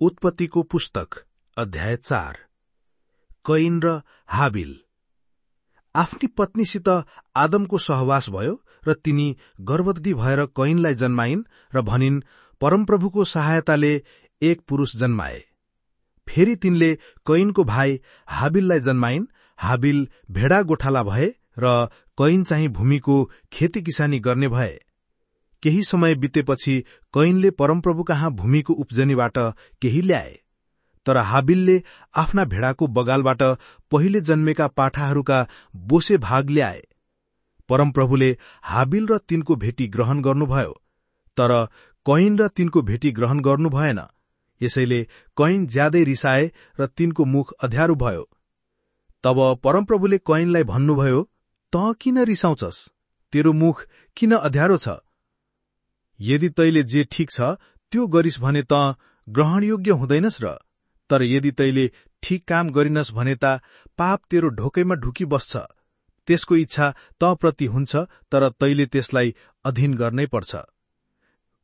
उत्पत्तिको पुस्तक अध्याय चार। कैन र हाबिल। आफ्नी पत्नीसित आदमको सहवास भयो र तिनी गर्भवती भएर कैनलाई जन्माइन् र भनिन् परमप्रभुको सहायताले एक पुरूष जन्माए। फेरि तिनले कैनको भाइ हाबिललाई जन्माइन्। हाबिल भेडा गोठाला भए र कैन चाहिँ भूमिको खेती किसानी गर्ने भए। केही समय बितेपछि कैनले परमप्रभु कहाँ भूमिको उब्जनीबाट केही ल्याए तर हाबिलले आफ्ना भेडाको बगालबाट पहिले जन्मेका पाठाहरूका बोसे भाग ल्याए। परमप्रभुले हाबिल र तिनको भेटी ग्रहण गर्नुभयो तर कैन र तिनको भेटी ग्रहण गर्नु भएन। यसैले कैन ज्यादै रिसाए र तिनको मुख अध्यारो भयो। तब परमप्रभुले कैनलाई भन्नुभयो त किन रिसाउँछस्? तेरो मुख किन अध्यारो छ? यदि तैले जे ठिक छ त्यो गरिस् भने त ग्रहणयोग्य हुँदैनस् र। तर यदि तैले ठिक काम गरिनस् भने त पाप तेरो ढोकैमा ढुकी बस्छ त्यसको इच्छा त प्रति हुन्छ तर तैले त्यसलाई अधीन गर्नै पर्छ।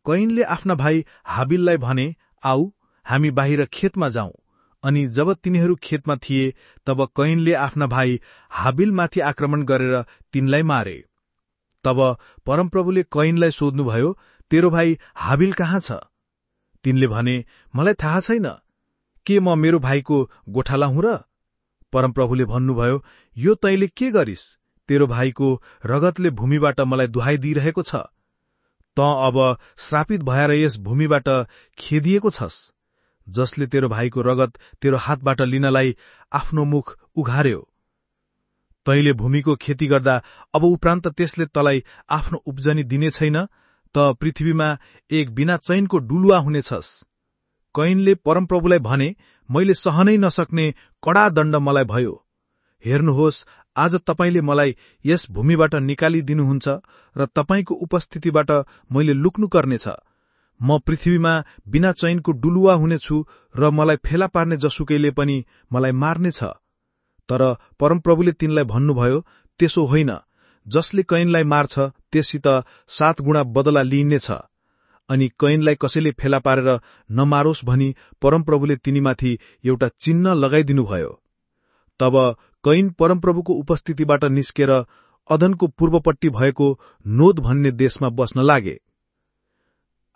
कैनले आफ्ना भाइ हाबिललाई भने आऊ हामी बाहिर खेतमा जाउँ अनि जब तिनीहरू खेतमा थिए तब कैनले आफ्ना भाइ हाबिलमाथि आक्रमण गरेर तिनलाई मारे। तब परमप्रभुले कैनलाई सोध्नुभयो तेरो भाइ हाबिल कहाँ छ? तिनले भने मलाई थाहा छैन। के म मेरो भाइको गोठाला हुँ र? परमप्रभुले भन्नुभयो यो तैले के गरिस्? तेरो भाइको रगतले भूमिबाट मलाई दुहाई दिइरहेको छ। त अब श्रापित भएर यस भूमिबाट खेदिएको छस्। जसले तेरो भाइको रगत तेरो हातबाट लिनलाई आफ्नो मुख उघार्यो। तैले भूमिको खेती गर्दा अब उपरान्त त्यसले तलाई आफ्नो उब्जनी दिने छैन। त पृथ्वीमा एक बिना चैनको डुलुवा हुनेछस्। कैनले परमप्रभुलाई भने मैले सहनै नसक्ने कड़ा दण्ड मलाई भयो। हेर्नुहोस् आज तपाईँले मलाई यस भूमिबाट निकालिदिनुहुन्छ र तपाईँको उपस्थितिबाट मैले लुक्नु पर्नेछ म पृथ्वीमा बिना चैनको डुलुवा हुनेछु र मलाई फेला पार्ने जसुकैले पनि मलाई मार्नेछ। तर परमप्रभुले तिनलाई भन्नुभयो त्यसो होइन। जसले कैनलाई मार्छ त्यससित सात गुणा बदला लिइनेछ अनि कैनलाई कसैले फेला पारेर नमारोस् भनी परमप्रभुले तिनीमाथि एउटा चिन्ह लगाइदिनुभयो। तब कैन परमप्रभुको उपस्थितिबाट निस्केर अदनको पूर्वपट्टि भएको नोद भन्ने देशमा बस्न लागे।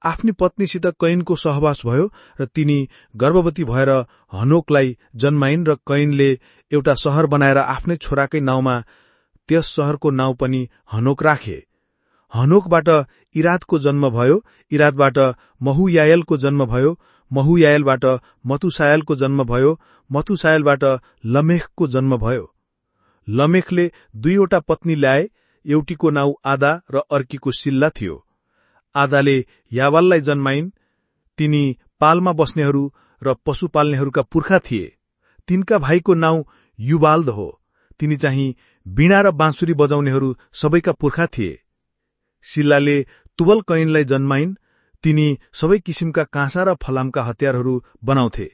आफ्नी पत्नीसित कैनको सहवास भयो र तिनी गर्भवती भएर हनोकलाई जन्माइन् र कैनले एउटा सहर बनाएर आफ्नै छोराकै नाउँमा त्यस शहरको नाउँ पनि हनोक राखे। हनोकबाट इरादको जन्म भयो इरादबाट महुयायलको जन्म भयो महुयायलबाट मतुसायलको जन्म भयो मतुसायलबाट लमेखको जन्म भयो। लमेखले दुईवटा पत्नी ल्याए एउटीको नाउँ आदा र अर्कीको सिल्ला थियो। आदाले यावाललाई जन्माइन्। तिनी पालमा बस्नेहरू र पशु पाल्नेहरूका पुर्खा थिए। तिनका भाइको नाउँ युबाल्द हो। तिनी चाहिँ वीणा र बाँसुरी बजाउनेहरू सबैका पुर्खा थिए। शिलाले तुवल कैनलाई जन्माइन् तिनी सबै किसिमका काँसा र फलामका हतियारहरू बनाउँथे।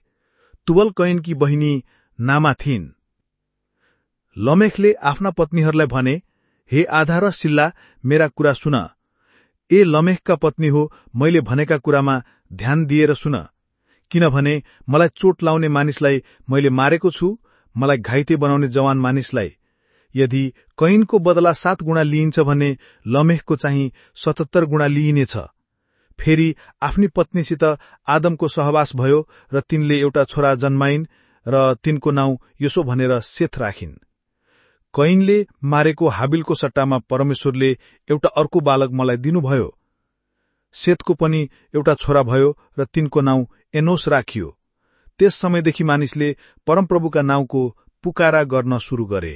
तुवल कैनकी बहिनी नामा थिइन्। लमेखले आफ्ना पत्नीहरूलाई भने हे आधा र सिल्ला मेरा कुरा सुन। ए लमेखका पत्नी हो मैले भनेका कुरामा ध्यान दिएर सुन। किनभने मलाई चोट लाउने मानिसलाई मैले मारेको छु मलाई घाइते बनाउने जवान मानिसलाई यदि कैनको बदला सात गुणा लिइन्छ भने लमेखको चाहिँ सतहत्तर गुणा लिइनेछ। फेरि आफ्नी पत्नीसित आदमको सहवास भयो र तिनले एउटा छोरा जन्माइन् र तिनको नाउँ यसो भनेर सेथ राखिन्। कैनले मारेको हाबिलको सट्टामा परमेश्वरले एउटा अर्को बालक मलाई दिनुभयो। सेतको पनि एउटा छोरा भयो र तिनको नाउँ एनोस राखियो। त्यस समयदेखि मानिसले परमप्रभुका नाउँको पुकारा गर्न शुरू गरे।